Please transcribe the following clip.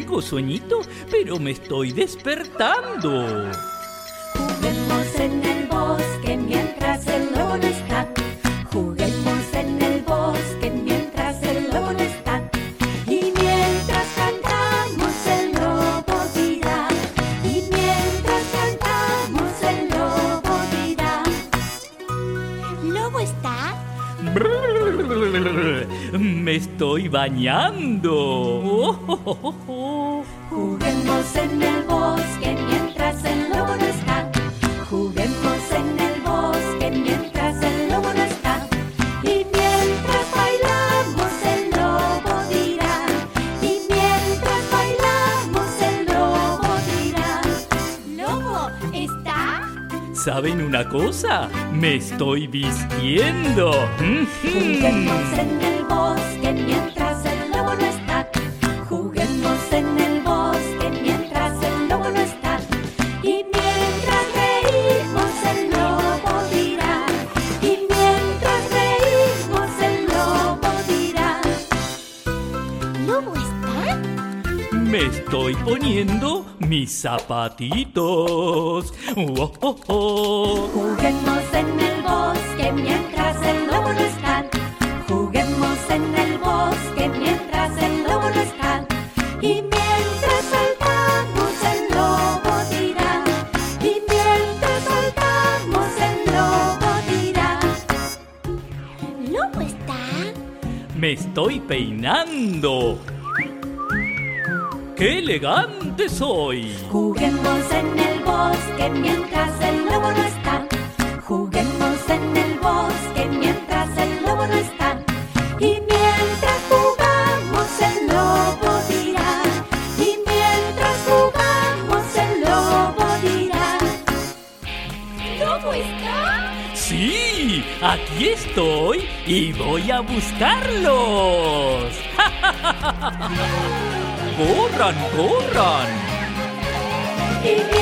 tengo sueñito, pero me estoy despertando. Juguemos en el bosque mientras el lobo no está. Juguemos en el bosque mientras el lobo no está. Y mientras cantamos el lobo dirá. Y mientras cantamos el lobo dirá. ¿Lobo está? Me estoy bañando. Oh, oh, oh, oh. Juguemos en el bosque mientras el lobo no está. Juguemos en el bosque mientras el lobo no está. Y mientras bailamos el lobo dirá. Y mientras bailamos el lobo dirá. ¿Lobo está? ¿Saben una cosa? Me estoy vistiendo. Juguemos en el bosque mientras Me estoy poniendo mis zapatitos. Oh, oh, oh. Juguemos en el bosque mientras el lobo no está. Juguemos en el bosque mientras el lobo no está. Y mientras saltamos el lobo dirá. Y mientras saltamos el lobo dirá. ¿Lobo está? Me estoy peinando. ¡Qué elegante soy! Juguemos en el bosque mientras el lobo no está. Juguemos en el bosque mientras el lobo no está. Y mientras jugamos el lobo dirá. Y mientras jugamos el lobo dirá. ¿Lobo está? Sí, aquí estoy y voy a buscarlos. ¡Corran, corran! Y mientras